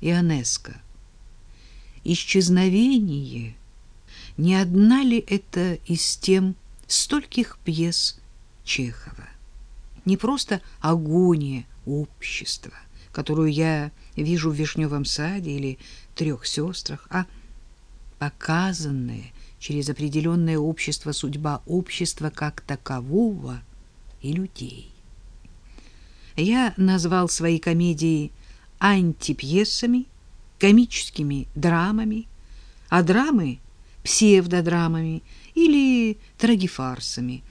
Ионеско. Исчезновение. Не одна ли это из тем стольких пьес Чехова? Не просто агония общества, которую я вижу в «Вишневом саде» или «Трех сестрах», а показанная через определенное общество судьба общества как такового и людей. Я назвал свои комедии антипьесами, комическими драмами, а драмы — псевдодрамами или трагифарсами,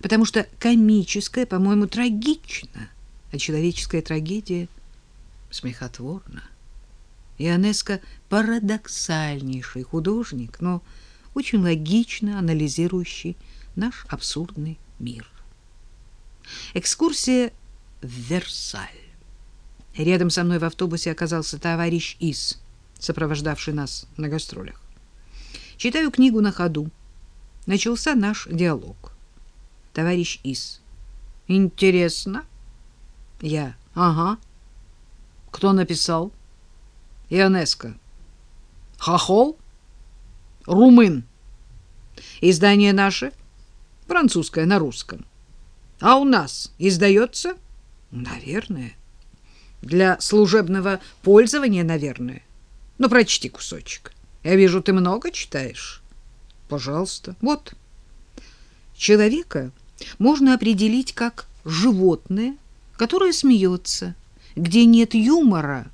потому что комическое, по-моему, трагично, а человеческая трагедия смехотворна. Ионеско — парадоксальнейший художник, но очень логично анализирующий наш абсурдный мир. Экскурсия в Версаль. Рядом со мной в автобусе оказался товарищ Ис, сопровождавший нас на гастролях. Читаю книгу на ходу. Начался наш диалог. Товарищ Ис. Интересно. Я. Ага. Кто написал? Ионеско. Хохол? Румын. Издание наше? Французское на русском. А у нас издается? Наверное. Для служебного пользования, наверное. Ну, прочти кусочек. Я вижу, ты много читаешь. Пожалуйста. Вот. Человека можно определить как животное, которое смеется, где нет юмора,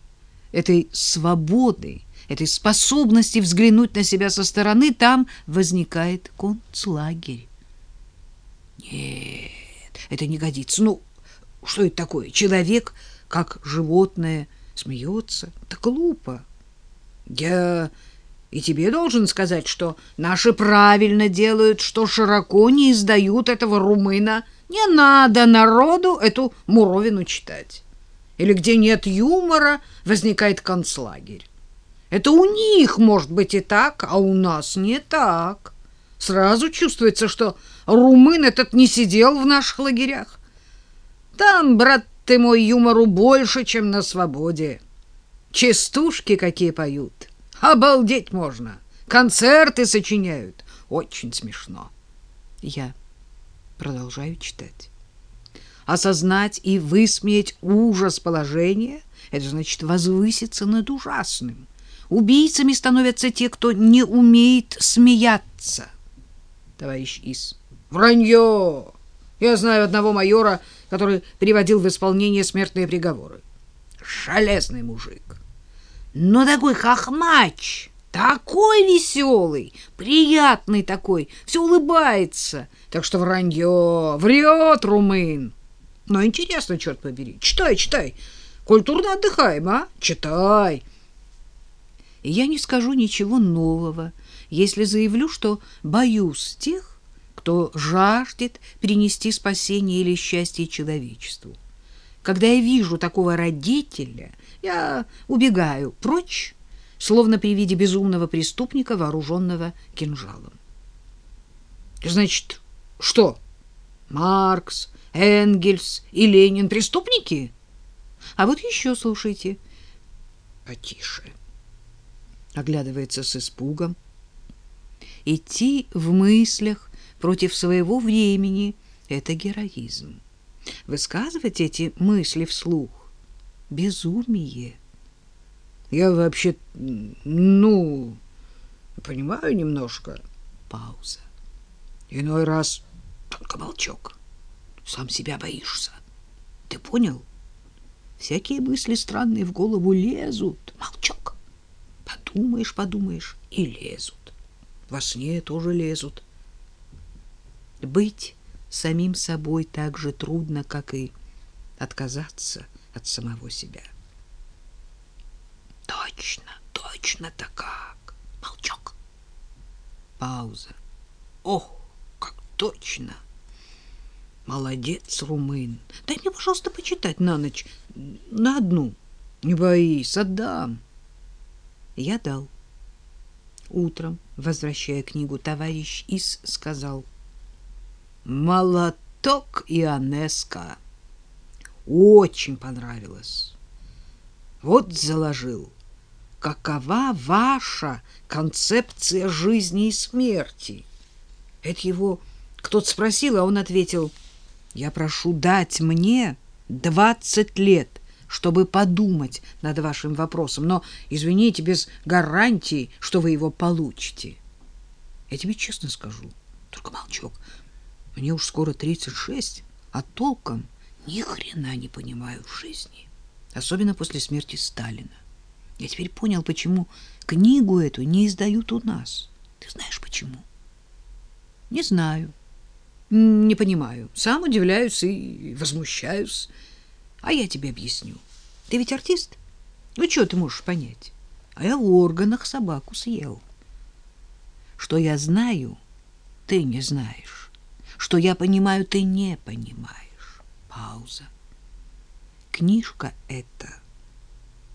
этой свободы, этой способности взглянуть на себя со стороны, там возникает концлагерь. Нет, это не годится. Ну, что это такое? Человек как животное, смеется. Это глупо. Я и тебе должен сказать, что наши правильно делают, что широко не издают этого румына. Не надо народу эту муровину читать. Или где нет юмора, возникает концлагерь. Это у них, может быть, и так, а у нас не так. Сразу чувствуется, что румын этот не сидел в наших лагерях. Там, брат ты мой юмору больше, чем на свободе. Частушки какие поют. Обалдеть можно. Концерты сочиняют. Очень смешно. Я продолжаю читать. Осознать и высмеять ужас положения — это значит возвыситься над ужасным. Убийцами становятся те, кто не умеет смеяться. Товарищ Ис. Вранье! Я знаю одного майора, который приводил в исполнение смертные приговоры. Железный мужик. Но такой хохмач, такой веселый, приятный такой, все улыбается. Так что вранье, врет румын. Но интересно, черт побери. Читай, читай. Культурно отдыхаем, а? Читай. И я не скажу ничего нового, если заявлю, что боюсь тех, кто жаждет принести спасение или счастье человечеству. Когда я вижу такого родителя, я убегаю прочь, словно при виде безумного преступника, вооруженного кинжалом. Значит, что? Маркс, Энгельс и Ленин преступники? А вот еще слушайте. Потише. Оглядывается с испугом. Идти в мыслях против своего времени — это героизм. Высказывать эти мысли вслух — безумие. Я вообще, ну, понимаю немножко. Пауза. Иной раз только молчок. Сам себя боишься. Ты понял? Всякие мысли странные в голову лезут. Молчок. Подумаешь, подумаешь, и лезут. Во сне тоже лезут. Быть самим собой так же трудно, как и отказаться от самого себя. Точно, точно-то как. Молчок. Пауза. Ох, как точно. Молодец, румын. Дай мне, пожалуйста, почитать на ночь. На одну. Не боись, отдам. Я дал. Утром, возвращая книгу, товарищ Ис сказал — молоток Ионеска. Очень понравилось. Вот заложил. какова ваша концепция жизни и смерти? Это его кто-то спросил, а он ответил, я прошу дать мне двадцать лет, чтобы подумать над вашим вопросом, но, извините, без гарантии, что вы его получите. Я тебе честно скажу, только молчок, мне уж скоро тридцать шесть, а толком ни хрена не понимаю в жизни, особенно после смерти Сталина. Я теперь понял, почему книгу эту не издают у нас. Ты знаешь почему? Не знаю. Не понимаю. Сам удивляюсь и возмущаюсь. А я тебе объясню. Ты ведь артист? Ну, что ты можешь понять? А я в органах собаку съел. Что я знаю, ты не знаешь. Что я понимаю, ты не понимаешь. Пауза. Книжка эта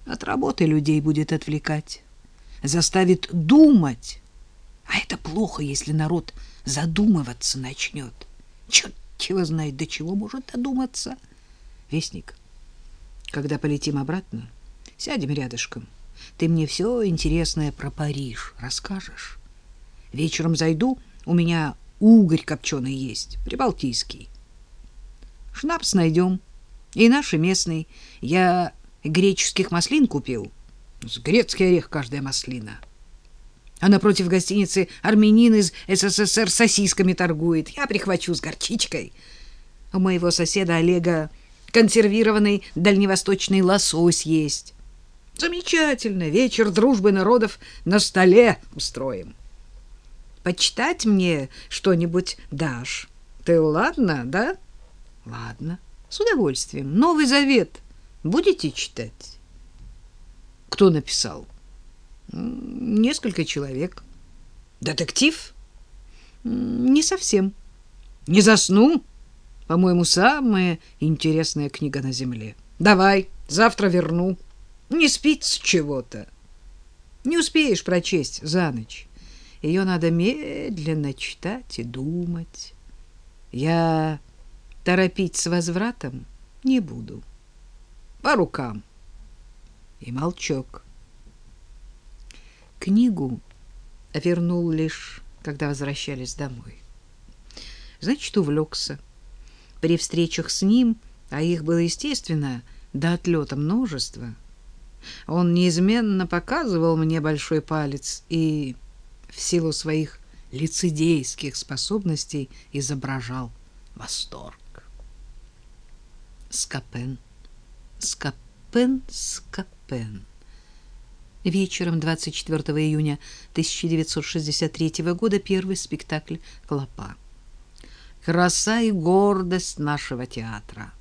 от работы людей будет отвлекать, заставит думать. А это плохо, если народ задумываться начнет. Черт его знает, до чего может додуматься. Вестник, когда полетим обратно, сядем рядышком. Ты мне все интересное про Париж расскажешь. Вечером зайду, у меня угорь копченый есть, прибалтийский. Шнапс найдем. И наши местный. Я греческих маслин купил. С грецкий орех каждая маслина. А напротив гостиницы армянин из СССР сосисками торгует. Я прихвачу с горчичкой. У моего соседа Олега консервированный дальневосточный лосось есть. Замечательно. Вечер дружбы народов на столе устроим. Почитать мне что-нибудь дашь? Ты ладно, да? Ладно, с удовольствием. Новый Завет будете читать? Кто написал? Несколько человек. Детектив? Не совсем. Не засну? По-моему, самая интересная книга на земле. Давай, завтра верну. Не спится чего-то. Не успеешь прочесть за ночь. Ее надо медленно читать и думать. Я торопить с возвратом не буду. По рукам. И молчок. Книгу вернул лишь, когда возвращались домой. Значит, увлекся. При встречах с ним, а их было, естественно, до отлета множество, он неизменно показывал мне большой палец и в силу своих лицедейских способностей изображал восторг. Скопен, Скопен, Скопен. Вечером 24 июня 1963 года первый спектакль «Клопа». Краса и гордость нашего театра.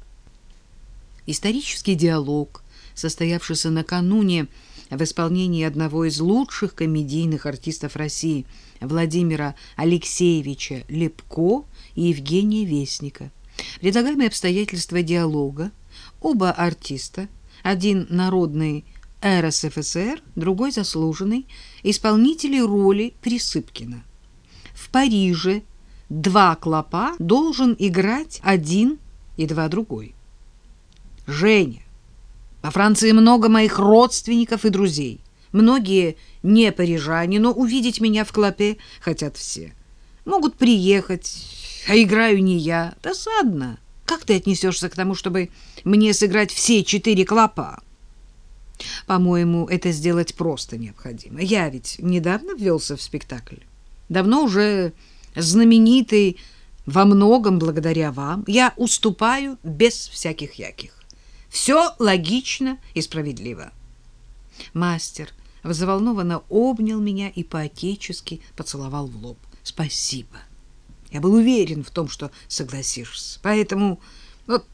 Исторический диалог, состоявшийся накануне в исполнении одного из лучших комедийных артистов России Владимира Алексеевича Лепко и Евгения Вестника. Предлагаемые обстоятельства диалога оба артиста, один народный РСФСР, другой заслуженный, исполнители роли Присыпкина. В Париже два клопа должен играть один и два другой. Женя. Во Франции много моих родственников и друзей. Многие не парижане, но увидеть меня в клопе хотят все. Могут приехать, а играю не я. Досадно. Как ты отнесешься к тому, чтобы мне сыграть все четыре клопа? По-моему, это сделать просто необходимо. Я ведь недавно ввелся в спектакль. Давно уже знаменитый во многом благодаря вам. Я уступаю без всяких яких. Все логично и справедливо. Мастер взволнованно обнял меня и поотечески поцеловал в лоб. Спасибо. Я был уверен в том, что согласишься. Поэтому вот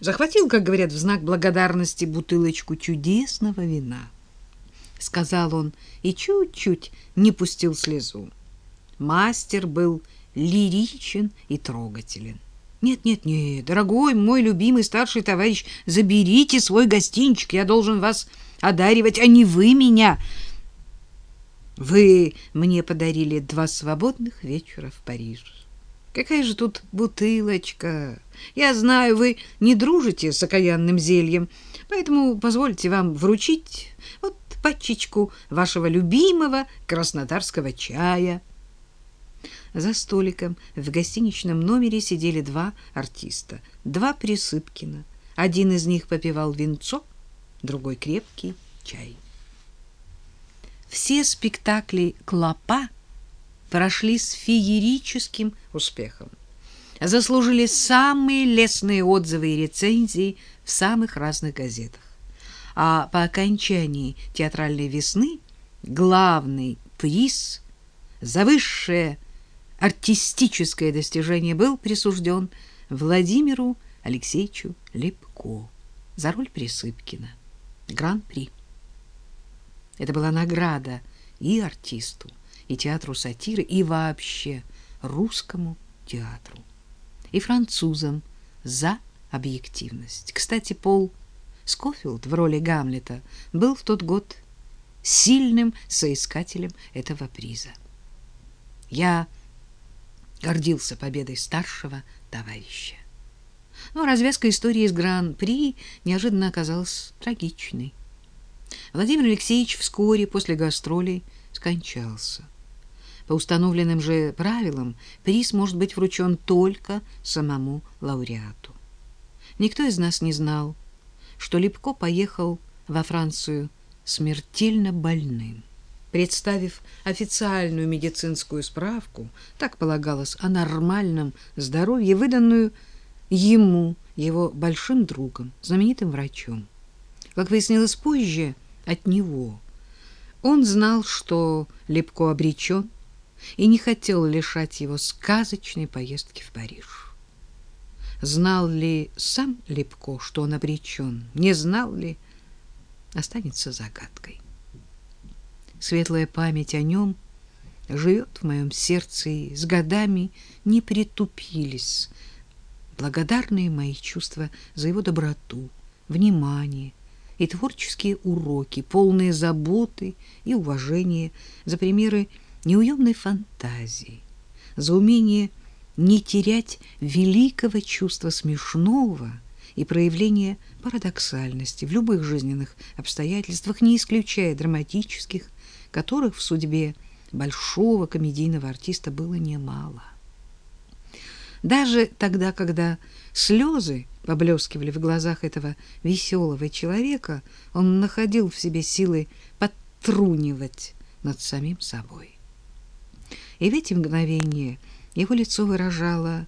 захватил, как говорят, в знак благодарности бутылочку чудесного вина. Сказал он и чуть-чуть не пустил слезу. Мастер был лиричен и трогателен. Нет, нет, нет, дорогой мой любимый старший товарищ, заберите свой гостинчик, я должен вас одаривать, а не вы меня. Вы мне подарили два свободных вечера в Париже. Какая же тут бутылочка? Я знаю, вы не дружите с окаянным зельем, поэтому позвольте вам вручить. Вот, пачечку вашего любимого краснодарского чая. За столиком в гостиничном номере сидели два артиста, два Присыпкина. Один из них попивал винцо, другой крепкий чай. Все спектакли Клопа прошли с феерическим успехом. Заслужили самые лестные отзывы и рецензии в самых разных газетах. А по окончании театральной весны главный приз за высшее артистическое достижение был присужден Владимиру Алексеевичу Лепко за роль Присыпкина. Гран-при. Это была награда и артисту, и театру сатиры, и вообще русскому театру, и французам за объективность. Кстати, Пол Скофилд в роли Гамлета был в тот год сильным соискателем этого приза. Я гордился победой старшего товарища. Но развязка истории с Гран-при неожиданно оказалась трагичной. Владимир Алексеевич вскоре после гастролей скончался. По установленным же правилам приз может быть вручен только самому лауреату. Никто из нас не знал, что Липко поехал во Францию смертельно больным. Представив официальную медицинскую справку, так полагалось, о нормальном здоровье, выданную ему, его большим другом, знаменитым врачом. Как выяснилось позже, от него. Он знал, что Лепко обречен, и не хотел лишать его сказочной поездки в Париж. Знал ли сам Лепко, что он обречен? Не знал ли? Останется загадкой. Светлая память о нем живет в моем сердце, и с годами не притупились. Благодарные мои чувства за его доброту, внимание и творческие уроки, полные заботы и уважения за примеры неуемной фантазии, за умение не терять великого чувства смешного и проявления парадоксальности в любых жизненных обстоятельствах, не исключая драматических, которых в судьбе большого комедийного артиста было немало. Даже тогда, когда слезы поблескивали в глазах этого веселого человека, он находил в себе силы подтрунивать над самим собой. И в эти мгновения его лицо выражало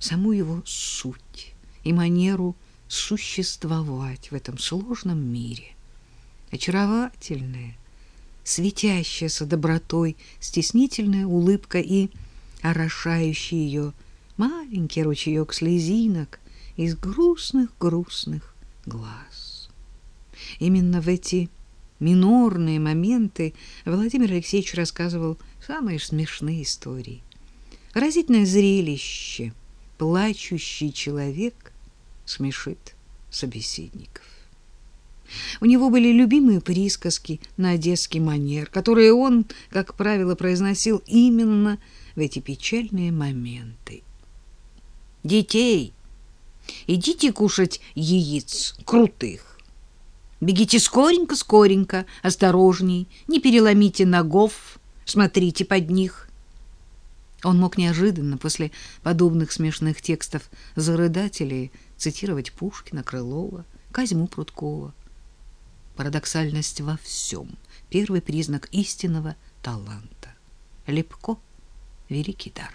саму его суть и манеру существовать в этом сложном мире. Очаровательная, светящаяся добротой, стеснительная улыбка и орошающий ее маленький ручеек слезинок из грустных-грустных глаз. Именно в эти минорные моменты Владимир Алексеевич рассказывал самые смешные истории. Разительное зрелище. Плачущий человек смешит собеседников. У него были любимые присказки на одесский манер, которые он, как правило, произносил именно в эти печальные моменты. Детей, идите кушать яиц крутых. Бегите скоренько-скоренько, осторожней, не переломите ногов, смотрите под них. Он мог неожиданно после подобных смешных текстов зарыдать или цитировать Пушкина, Крылова, Козьму Прудкова. Парадоксальность во всем — первый признак истинного таланта. Лепко — великий дар.